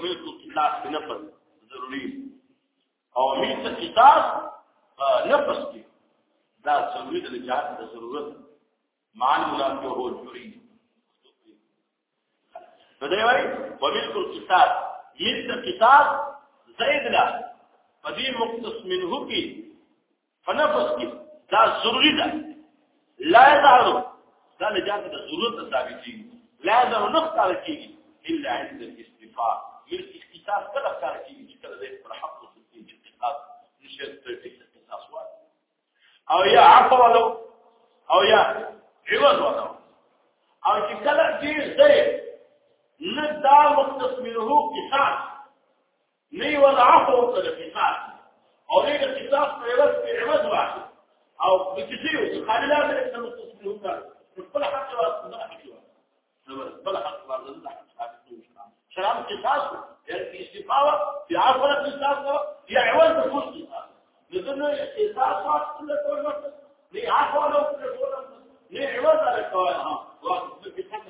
ومن الاطلاق بنفس ضروري. او من الاطلاق نفس کې دا ضروري د جهاد د ضرورت مان منافق هو جوړي. فدې وایي ومن الاطلاق من الاطلاق زید لا فدې مختص منه کې فنفس کې دا ضروري ده. لا يظهر. دا نجات د ضرورت ثابتي لا يظهر نقطه کېږي. الا عند الاستفاق من اختصاص کله ښکار کیږي چې کله دې پر حق وسلطين اختصاص نشه ترتیب اختصاص وای أو یا عفو ولو أو یا عوض ولو أو چې کله چې زي ندا مختص منه قصاص ني ولا عفو ولا قصاص أو دې قصاص په عوض په عوض واحد. أو بكثير خلي لازم انت مختص منه كل حاجة واحدة بل حق بارزه حق شراب قصاص يعني استفاوة في عفو القصاص في عوض تكون قصاص لذنه قصاص كل كل وقت. لي عفو لو كل كل لي عوض على القواعد ها وقت. في حق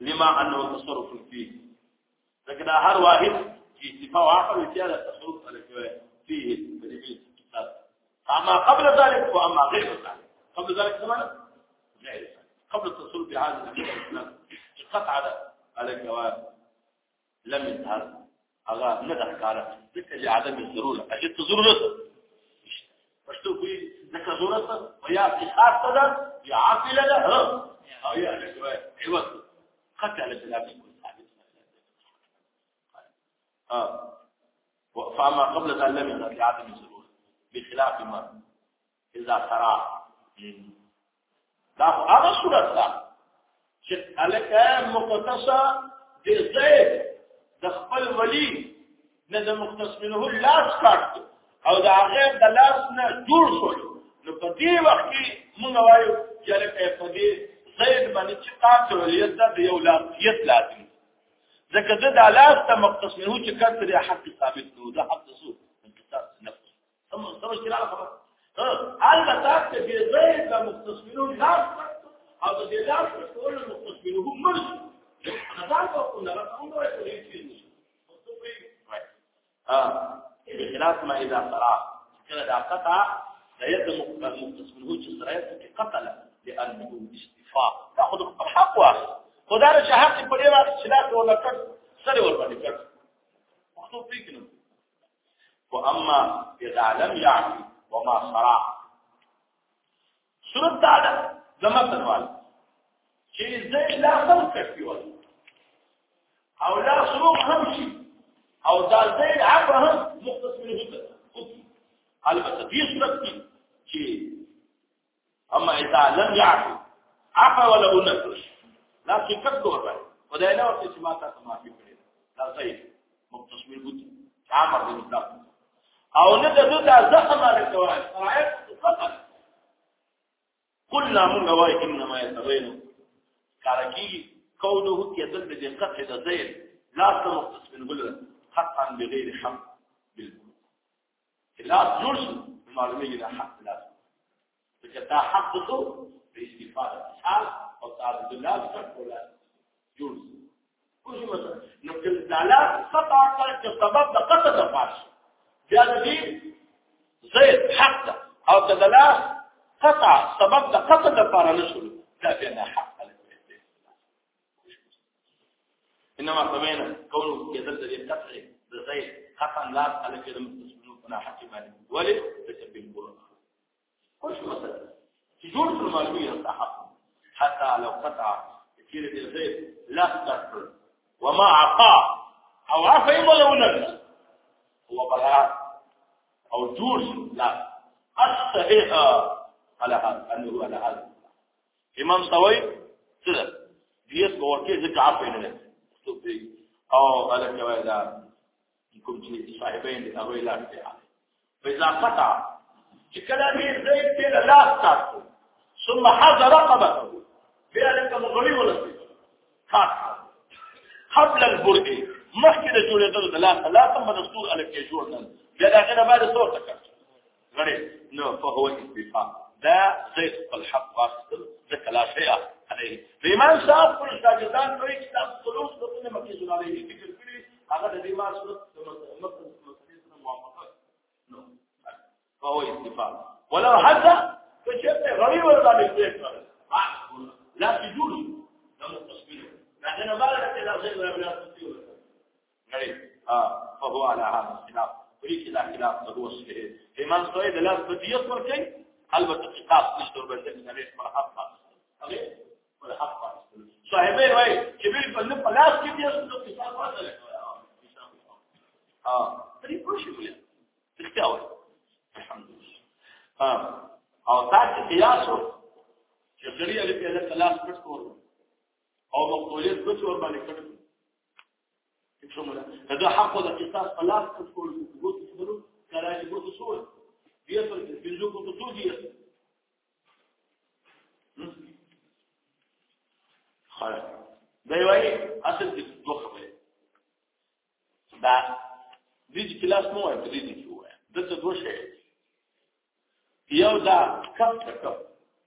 لما أنه تصرف فيه. لكن هر واحد في استفاء عقل وكذا تصرف فيه بالإبليس أما قبل ذلك وأما غير ذلك. قبل ذلك زمان قبل التصوير بهذا الكلام قطع على الجواب لم يظهر أغا ندر كارا. ذكر لعدم الضرورة أجد ضرورة فشتو بي ذكر ضرورة ويا في خاصة يا عافل له أو يا الجواب عوض. قطع على ثابت آه. فأما قبل ذلك لم يظهر لعدم الضرورة بخلاف ما إذا ترى دا هغه صورت ده چې الکه مقتصا د زید د خپل ولی نه د مختص منه لاس کاټ او د هغه د لاس نه جوړ شو نو په دې وخت کې موږ وایو چې الکه په دې زید باندې چې تاسو ولیت د یو لاسیت لازم ځکه د لاس ته مختص منه چې کړه د حق ثابت نو د حق سو انتصار نفس سم سم چې خبره البته چې زید د مختصمینو لاس أو د لاس ټول مختصمینو هم مرشي خدای په کومه رقم دوی کوي چې آه. بخلاف ما اذا صرا كده ده قطع؟ سيد مختصمینو چې سره قتل. لأنه استفاء تاخذ الحق واخذ خدای چې حق په دې وخت چې لا ولا کړ سره ور باندې کړ مخطوب فيك واما اذا لم يعفي وما صرا صورت دا ده زمتن وال چې زه لا هم کوي ول أو لا سروق هم أو دا زید عفو هم مختص منه ده البته دې صورت کې چې أما إذا لم يعفو عفو ولا نفس. لا صفت ورته خدای نه ورته چې ما تاسو معافي کړی دا صحیح مختص منه ده عامر بن الله او نه د دوی د زخم باندې کوي آیت زخم قلنا من وای انما يتبين کارکی قوله یدل بدقت د ذیل لا تمقص من بل حقا بغیر حق بالبنود لا جرس معلومه لا حق لا فکتا حق تو به استفاده حال او تعبد الله سره جرس کوم مثلا نو کله تعالی قطع کړ چې سبب د قطع د فاش د دې زید حق ده أو کله قطع سبب د قطع د لپاره نشول دا نه حق انما تبين كونه يدل للقطع زيد قطعا لا على كلمه تسمونه فنا حكيمان ولد تشبه القرآن كل مثلا. تجور في المعلومية صحق حتى لو قطع كثير زيد لا تقر وما عطى أو عفا ولو نفس. هو بلاغ أو جوش لا. الصحيح على هذا أنه على هذا. إمام سوي دیت ورکه ځکه عفو نه لري أو وایدا کوم چې صاحبین دي هغه لا فإذا قطع كلام زيد كده لا تأكل. ثم حاز رقبته. لك مغري ولا كات قبل البرد مخکې د جوړېدل د لاس لا سم دستور الکه جوړ نه بیا دا غره بعد څو تکړه غړي نو په هو استفاء دا زيت الحق واصل د کلاشیا عليه ریمان صاحب پر شاګردان نو چې تاسو سلوک د کومه مکه جوړه لري فکر کړی هغه د ریمان صورت مخکې موافقه نو په هو استفاء ولو حتى کچته غړي ورته لیکل لا تجوز نو تصویر دا نه بعد ته لازم غريب آه فهو على هذا الخلاف. وليس لا خلاف هو الصحيح إمام سعيد لا بديت وركي البته قصاص نشته ورته نه لري پر حق هغه پر حق صاحبې وای چې بل په نه پلاس کې دي اوس نو قصاص وځل آه پرې پوښي ولې تختاوي الحمد لله. آه. أو چې سړی علي په الله تعالی پټ کول أو ور باندې کړو څومره. دا حق د قصاص په لاس کې ټول ثبوت څرو کله چې ګوتو څو دی تر بنزو کو څو دی خیر. دی وايي اصل د دوه خبره دا د دې کلاس نو د دې کې وایي د څه دوه شی یو دا کپ کپ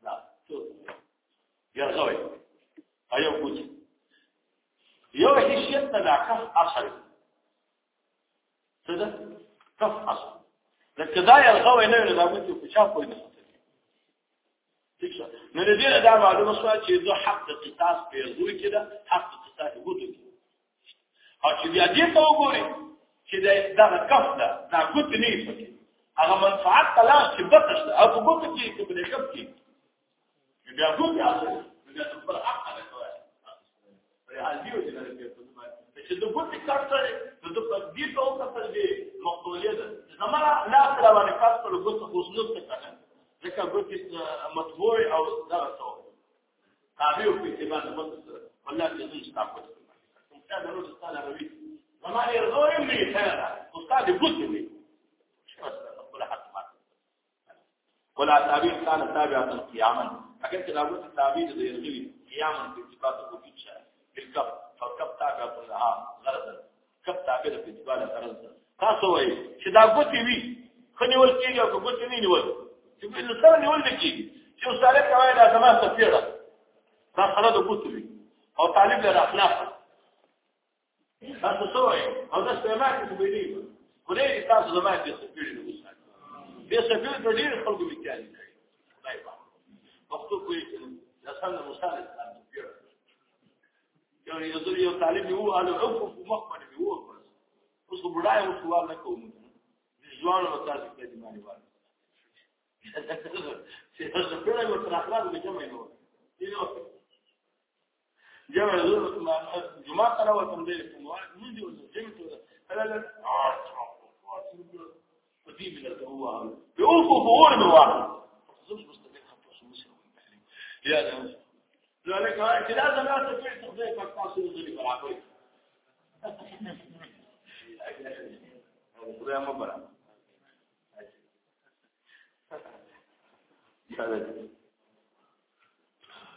دا څو یو غوي ایو کوچ. یو هیڅ دا کف اصل څه ده کف اصل لکه دا یرغوي نه نه دا موږ په چا پوي نه نو دې دا معلومة شو چې زه حق د قصاص په زوی کې ده حق د قصاص وګورئ أو چې بیا دې ته وګورئ چې دا دا کف ده دا. ګوت نه پکې هغه منفعت تلاش چې بتش أو په ګوت کې کې په کف کې بیا ګوت یې په حال دی چې د ګوت کار سره د دې په وخت کې مقبولیت زمرا لا تر باندې کار سره ګوت خصوصیت څه ځکه ګوتې مطبوع أو دغه څو تابع په اعتبار مصر والله دې زوج تاسو ته دا نو ستاله روي وما يرضون من هذا أستاذ ګوتې ولا تابع كان تابعا قياما اگر راغوت تابع دې يرغوي قياما تاسو وایي چې دا ګوتې وي خني ول کېږي او ګوتې نه نیول؟ چې په سره نیول کی چې استاد کوي دا زما سفیره دا سره د کوتوي او طالب له اخلاق تاسو سوې او دا سپما کې څه ویلي خدای دې تاسو زما کې سفیره دې وسه دې سفیره د ډېر خلکو میتیالي کوي خدای په وختو کوي دا څنګه مصالح سفیره یو یو یو طالب یو علي عفو مخمن یو اوس بډای اوس سوال نه کوم ځوان أو تاسو کې دي مانی وایي si no se puede nuestra atrás me llama y no جمع يقول جماعة أنا وتمدير منذ جمت أنا لا قديم من هو بيوقف فور واحد زوج مستمر خمسة مسلم يا ده لذلك لازم لا تفعل تخذيك ذلك العقيد هذا ما بلا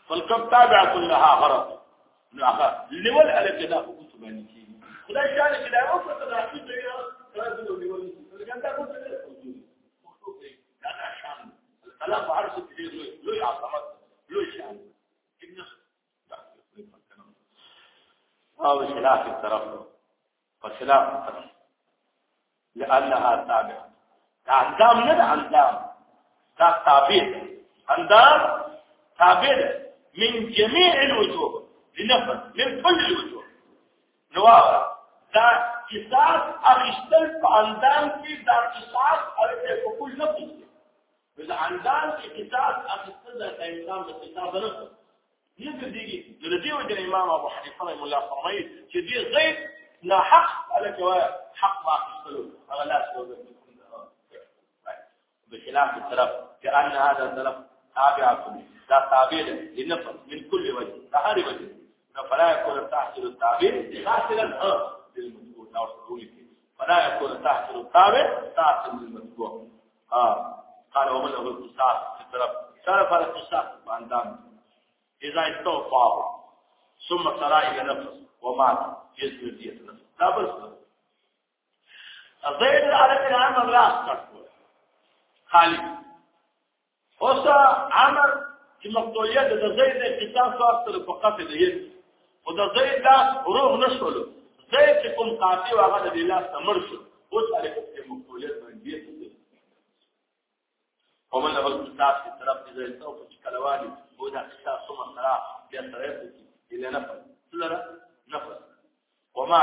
فالكم تابعة لها غرض. نعم لول على كده كنت بنتي خدای شان کله أو دا چې دی نو نیول لکه دا کوم څه دا شان الكلام عارف دې لوی عظمت. لوی شان. أو خلاف الطرف. وخلاف لأنها تابعة عندام ندى عندام دا تابع أندام تابع من جميع الوجوه. لنفس. من كل الوجوه. نواغا دا قصاص اخشتل په أندام کې دا قصاص أو په کل نفس. کې بل أندام کې قصاص اخشتل دا إنسان د قصاص نه نه دیږي د دې وجه إمام أبو حنیفه رحمه الله فرمایي چې دې زید لا حق على حق ما اخشتلو هغه لا څه بخلاف الطرف كأن هذا الطرف تابع لا تابع للنفس من كل وجه. هربت فلا يكون تحصيل التابع تحصيلا للمتبوع أو فلا يكون تحصيل التابع تحصيل للمتبوع آه. قال ومن له القصاص في الطرف شرف على القصاص. وأندام إذا استوفى ثم سرى إلى نفس وما جزء ديت دا بس زید علیه السلام الله استغفر خالد اوس عمر چې مقتولیه د زید اقتصاد خاصه په قتل یې او د زید دا روح نشول زید چې کوم قاضي واغه د الله سمر شو اوس علیه السلام مقتولیه باندې ومن له القصاص في طرف اذا يسوف كلواني هو ده قصاص ثم صراع بيترفض الى نفس لره نفس. وما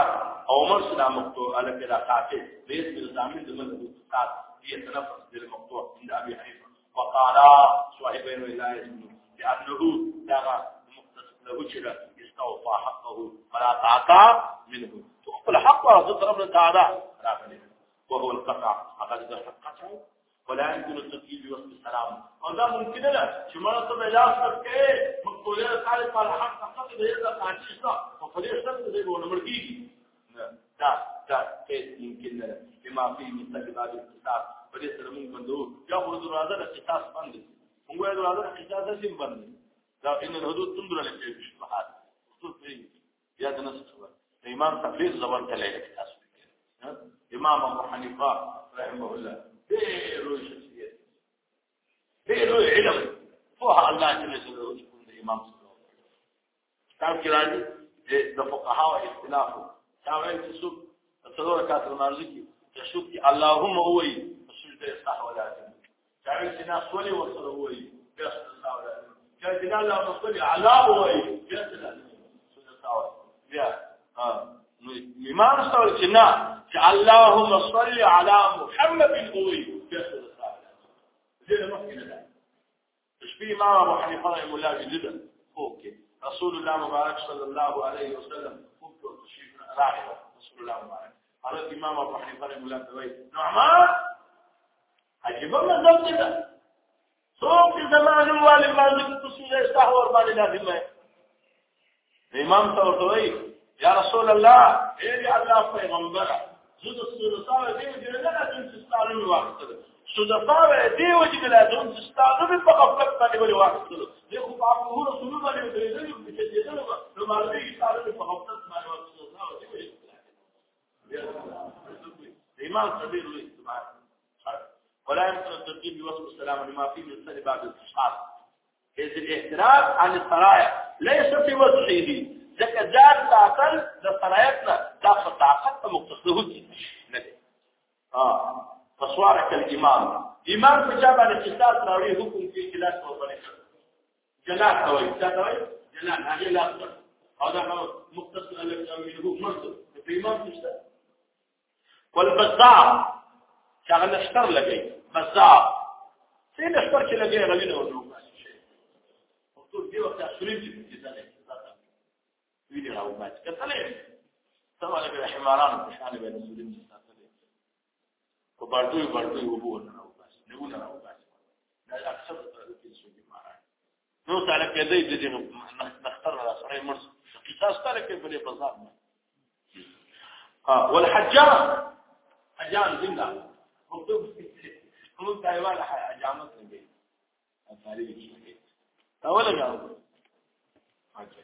عمر سنا مقتول؟ على كده قاطع باسم الزامن ضمن الاقتصاد يتنفس للمقطوع عند ابي حنيفه وقال صاحبين لا يسمون لانه دغى مختص له شرع استوفى حقه. فلا تعطى منه. تقبل حقه ضد رب تعالى وهو القطع. فقد قطع ولا يمكن التطبيق بوصف السلام وذا ممكن لا شمال صد ياسر كي مقولة تعالي صالحان تحقق بيضا قاتشتا وفريق سنة زي بونا مرقيك دا دا كيس ممكن لا لما فيه مستقبال الاقتصاد فريق سلمون بندو يا خرد الرازة الاقتصاد بند هو يدو الرازة الاقتصاد سين بند دا إن الهدود تندر لكي بشبهات خصوص بيه يا دنس خبر امام تفريق زبان تلعي الاقتصاد امام ابو حنيفه رحمه الله ډېرو شخصیت ډېرو علم فوها الله جل جلاله يكون امام کتاب کې راځي د فقها أو اختلاف دا وایي چې څوک څلور رکعات نمازي کې تشوف کې اللهم هوي سجده صح ولا دا وایي چې ناس ولي وصل هوي بس صح ولا كان قال اللهم صل على هوي بس سجده صح بیا ها امام صلی الله علیه اللهم صل على محمد قوي بيحصل الصالح زي ما ده تشبيه مع أبو حنيفة رحمه الله جدا أوكي رسول الله مبارك صلى الله عليه وسلم. كنت تشريف راعي رسول الله مبارك. قال الامام أبو حنيفة رحمه الله دوي نعمان عجيب ما ضبط ده صوت زمان والي ما ذكر تسويه استحور بالي لازم الإمام توي يا رسول الله إيه الله پیغمبره جزء الثلثاء دي وجه لا لازم تستعمل واحد سلطاء دي وجه لازم تستعمل بقفلت باندې ولې واحد دي خو په هغه رسول الله باندې درېدل چې دې له نو مالي استعمال بقفلت باندې واحد ایمان صدیر وی سبحان ولا يمكن الترتيب بوصف السلام لما فيه من سنة بعد التشخاص إذ الاحتراف عن الصرايع ليس في وضعه ذكر ذات تعقل للصرايعنا دا په طاقت ته مختصه دي نه دي ها فسوارك الامام امام په چا باندې تاسو راوړي حکم کې خلاف أو باندې جلال کوي څه کوي جلال هغه لا أو دا مختص الک منه مرد په امام نشته والبزار شغل نشتر لګي بزار څه نشتر چې لګي غوینه ورو ټول دی وخت اخرین چې ځای ویلي راوباسي. کتلې سمانه به حماران په شان به رسولین ساتلې په بردوی بردوی وبو نه او بس نه نه او بس دا اکثر کې څو دي ماران نو تعالی کې دې دې نختر را سره مرز قصاص تعالی کې په بازار نه ها والحجار حجان زنده موږ تایوان حجامت نه دی اثاری کې تا ولګاو اچھا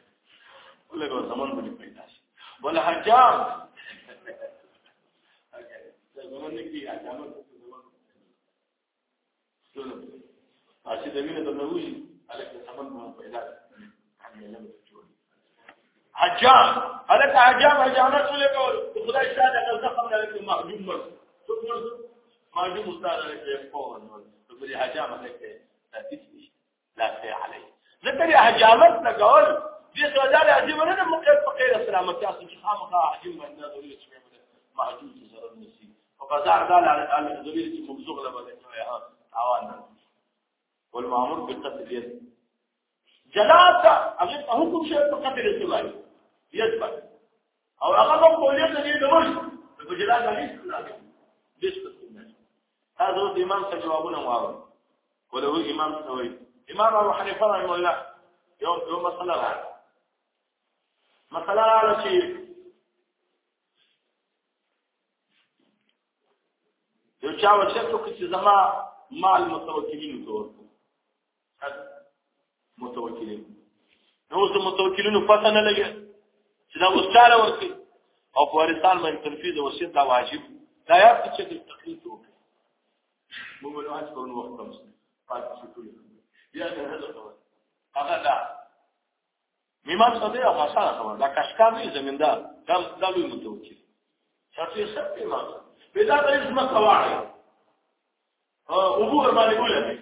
ولګاو زمان باندې پیدا شي ولا حجام زمون کې حجام شنو اسی د وینې د نوې الکه زمون باندې پیدا حجام الکه حجام حجامت ولګو خدای شاده کله زخم نه لکه محجوم مر څوک مر محجوم استاد لکه په نو د حجام الکه تاسیس لا شيء عليه ذكر حجامت لګول دې سوال عجیب نه مقید فقیر سلامتی اصل چې خامخا عجیب باندې ضروري چې محجوب ضرر نسی أو بازار دا على ضروري چې مبزوغ له باندې ها اوان والمأمور بالقتل يد. جلات هغه حکم شي په قتل أو هغه په کولیت دې د مش په جلات باندې هذا هو الإمام سجوابنا وعظم ولو إمام سوي إمام أبو حنيفة رحمه الله. يوم يوم صلى الله مثلا على چې یو چا وشتو چې زما مال متوکلین ته ورکړه متوکلین. نو اوس متوکلینو پته نه لګي چې دا وساله ورکړي او په ورستان باندې تنفيذ وصیت دا واجب. دا یا چې د تقلید وکړي. موږ له هڅه کوو وخت کوم پاتې شو ټول بیا دا هغه هغه دا میمان څه دی هغه سره خبر دا کشکار دی زمیندار دا دا لوی متوکل شرطي سپې ما پیدا د اسم قواعد او ابو باندې ولې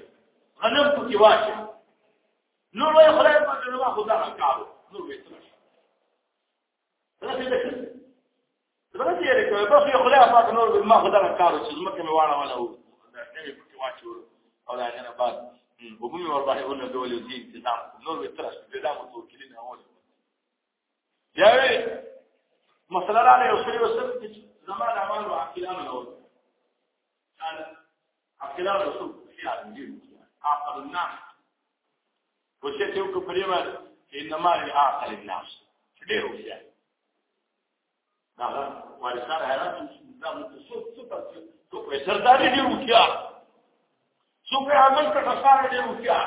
غنم پکې واچي نور وای خدای په دې نو خدا کارو نور وې تر دا دا دې لري کوي بس یو خدای پاک نور ما خدا کارو چې زمکه مې واړه ولا و دا دې پکې واچو او دا نه بعد وګومي ور باندې ونه ډول دي انتظام نو وی تر څو پیدا مو تو کلی نه اول یا وی مسله را نه اوسري وسره چې زمان اعمال او اخلاق نه اول قال اخلاق رسول خیال دي اخر الناس وشه ته کو پریما انما اخر الناس ډیر وشه دا وارثان حیران چې دا متصوب څه پاتې تو پر سرداري دی وکیا څوک یې عمل کړه خساره دې وکیا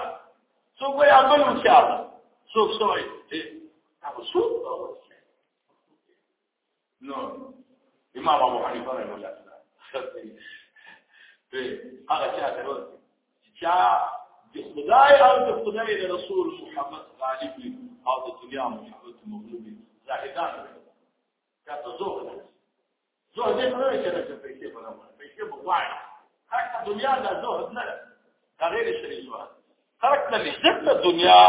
څوک یې عمل وکیا څوک سوې هغه څوک نو امام ابو حنیفه رحمه الله تعالی هغه چا ته چې د خدای او د خدای د رسول محمد غالب او د دنیا محمد مغلوب زاهدان کاته زوه زوه دې نه چې د پیسې په نامه پیسې بغواړي حتی دنیا د زوه نه دا غیر سوال خلق نه عزت د دنیا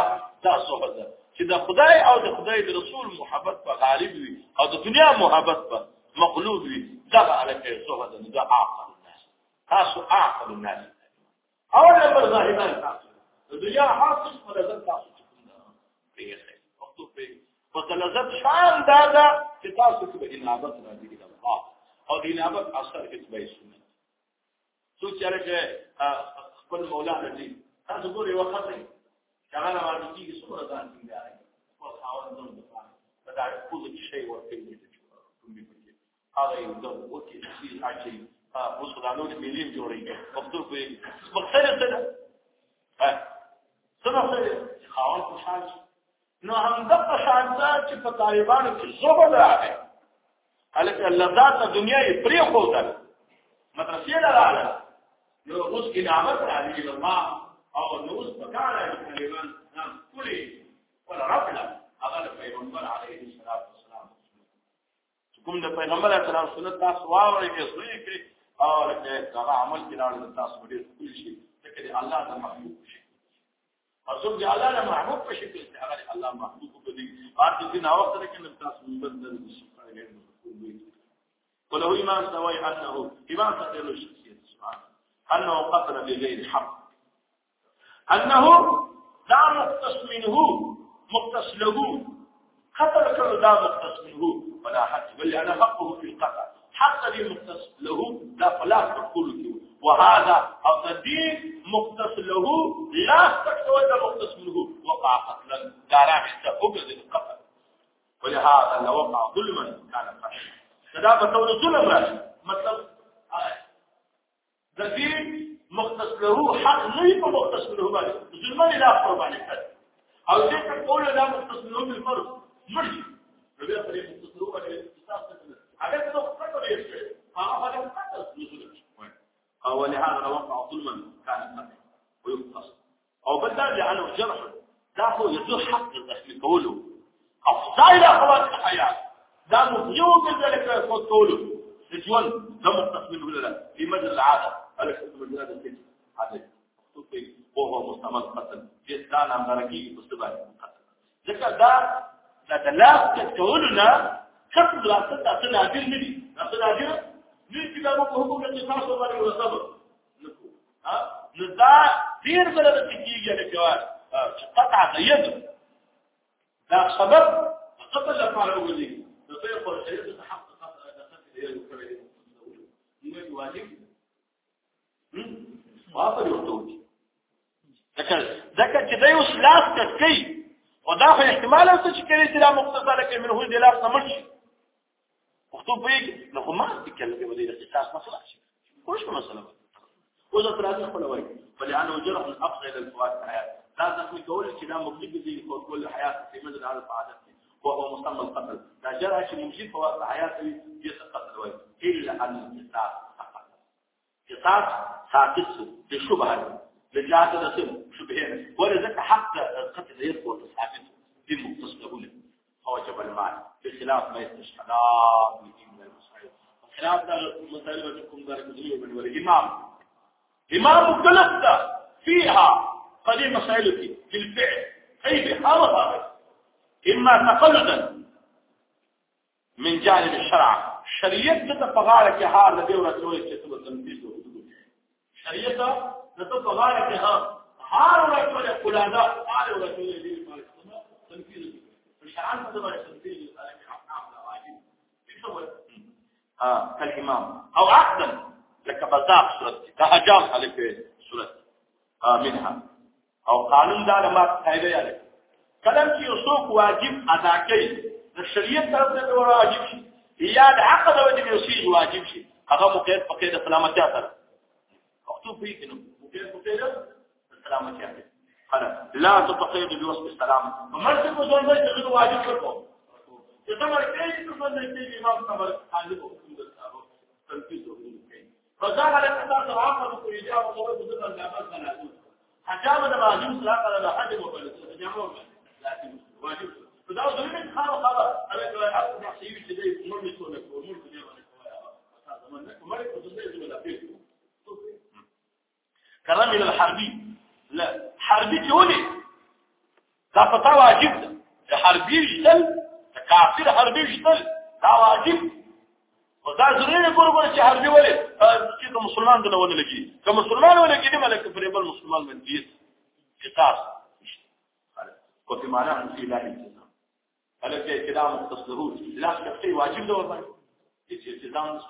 دا صحبت چې د خدای أو د خدای د رسول محبت په غالب وي أو د دنیا محبت په مغلوب وي دا علاقه صحبت ده دا عاقل الناس. تاسو عاقل الناس. اول نمبر ظاهران تاسو. د دنیا حاصل پر لذت تاسو پیږي وختو پیږي په لذت شان دا ده چې تاسو کې انابت راځي د الله أو د انابت اثر کې به سنت څو چیرې خپل مولا دې تاسو ګورئ وخت دی هغه نه باندې کیږي څومره ځان څنګه راځي خو خاوند نو د دا ټول شي ورته دي هغه یو د وکی چې اچي اوس خدانو دې مليون جوړي پښتو په مقصد څه ده ها؟ څه مقصد خاوند خوشحال نو هم د شانته چې په طالبانو کې زوبد راغی هلکه لذات دنیا یې پرې خو ده. مدرسې لاله نو اوس کې نعمت راځي الله او نو اوس پکاره کلمان نام کلی ولا رفلا هغه پیغمبر علیه الصلاۃ والسلام کوم د پیغمبر علیه السلام سنت تاسو واورئ کې سوي کړی او هغه عمل کې راځي تاسو ډېر کلی شي چې الله د محبوب شي اصل دی. الله د محبوب په شکل کې هغه الله محبوب په دې هر دې نه وخت کې نن تاسو مبدل شي ولو ایمان سوای انه ایمان سره له شخصیت سبحانه أنه قتل بغير حق. أنه لا مقتص منه مقتص له. قتل كل لا مقتص منه ولا حق بل أنا حقه في القتل. حق لي مقتص له لا فلا تقول وهذا الدين مقتص له لا تكتوى مقتص منه. وقع قتلا دارا حتى القتل ولهذا لو وقع ظلما كان قتلا فدا بطول ظلم مطلب د مختص له حق په مختص له باندې نه لا قرباني کړ أو دې په کول لا مختص له بالفرض نو بیا په مختص له باندې هغه څه څه کوي هغه هغه مختص له أو ولهذا وقع ظلما كان ويقتص أو بدل لأنه جرح. دا هو يدور حق الدخل قوله افضل إلى خلاص الحياة. دا مفيوم ذلك قوله الجوال ده مختص منه ولا لا في مجال العادة. الک په مجرد کې حدث تو په وهو مستعمل قتل. جدا نام درکی مستبان قتل ځکه دا دا دلاله کولنا کله دراسه تاسو نادر نه دي تاسو نادر نه چې دا په حکم کې تاسو باندې وسبب نکو ها؟ نو دا ډیر بل د کیږي نه جواب. چې قطع غيب دا سبب قتل لپاره ولي. نو په خپل شریعت تحقق قطع د قتل یې وکړي نو واجب واپر ورته وي ځکه ځکه چې دوی اوس لاس کوي ودا خو احتمال څه چې کړي چې دا مختصره کې منه دې لاس نه مرشي وختو په نو ما ودی د قصاص مسله شي؟ خوش مسله وزه تراځي خپل وایي. فلانه جرح الاقصى إلى الفوات الحياة. لا زخمي کول چې دا مفيد دي په کل حيات په مدد على العادت وهو مسمى القتل. لا جرح چې مفيد په حيات دي قتل وایي؟ الا ان فقط قصاص ساقط بشبهه لجاهد نسم شبهة. ولذلك حتى القتل ثابت في مختص له هو جبل المال بخلاف ما يستشهدان من المسائل خلاف مسائل بتكون ذلك ذنوب من والإمام إمام. مختلف فيها قديم مسائل في الفعل. أي بحارها إما تقلدا من جانب الشرع. شريعة تتفغالك هذا دي ورسولك تتبع تنفيذ شريعة نو ته په غاړه کې ها هر ولې کولادا هر ولې دې مالک تنفيذ شرعاً په دغه تنفيذ ها كالإمام. أو عقدا. لك بزاق صورت كهجام عليك صورت منها. أو قانون دا لما قاعدة یاله کلم چې یو څوک واجب ادا کوي د شریعت طرف ته واجب شي یا د عقد أو د یوسیج واجب شي هغه مقید په قید سلامتی سره مكتوب فيه انه ممكن ممكن السلام عليكم خلاص لا تتقيد بوصف السلام مرتب وزن ده تغير واجب لكم؟ تمر كيف تكون نتيجه امام تمر حاجه تنفيذ فظهر الاساس العقد في اجابه طلب ضمن الاعمال ثلاثه حجاب ده معلوم سلاقه ده حجب وبلد جامعه لكن واجب. فده كلام إلى الحربي. لا حربي تقولي دا پتا واجب. ده حربي يشتل کافر حربي يشتل دا واجب. ضروري نه ګور ګور چې حربي ولې چې د مسلمان دغه ونه لګي که مسلمان ولګي دې ملک پر بل مسلمان من دي قصاص وفي معناه في لا التزام. هل في التزام مختصره لا شخصي واجب ده والله. التزام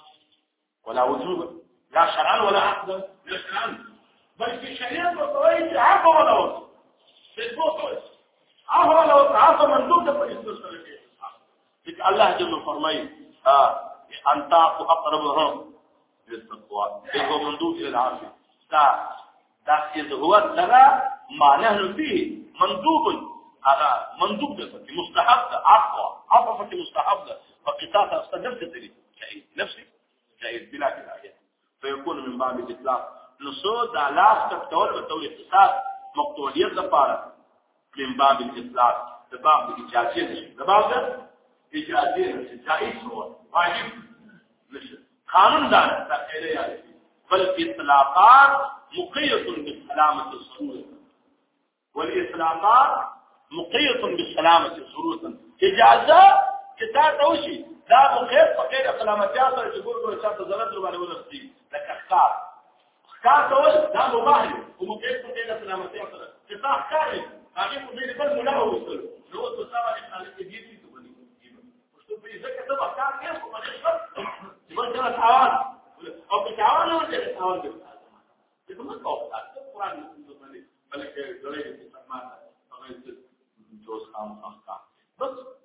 ولا وجوب. لا شرعا ولا عقدا. لا شرعا. بل في شريعة وطوائف عفو ولا وجوب بالبوت عفو ولا وجوب عفو مندوب ده في اسم الله جل فرمای أن تعفو أقربهم للتقوى هو مندوب إلى العافية. دا دا إذ هو ترى ما نحن فيه مندوب. هذا مندوب ده في مستحب ده. عفو. عفو في مستحب ده. فقطاع نفس الدليل جائز نفسي؟ جائز بلا كراهية. فيكون من باب الإطلاق. نو سو د لاس کټول په تو اقتصاد مقتولیت لپاره من باب الاصلاح د باب د اجازه نشي د باب د اجازه نشي جائز هو واجب نشي قانون دا تخیره یاد بل اطلاقات مقيد بالسلامه الضروره والاطلاقات مقيد بالسلامه الضروره اجازه کتاب توشي دا مخیر فقیر سلامتیا سره چې ګورګور چاته ضرر ور باندې ولرسي لکه ښکار. کار کول دا مباح دی او موږ په دې کې سلامتی سره چې تا ښکارې هغه په دې بل مولا ووصل نو اوس تاسو باندې خلک دې دې څه کوي پښتو په دې کې څه وکړ کې په دې کې چې موږ سره تعاون او په تعاون نو دې تعاون دې چې موږ کوو تاسو قرآن دې باندې بلکې ډېرې څه ما هغه څه جوز خام خام بس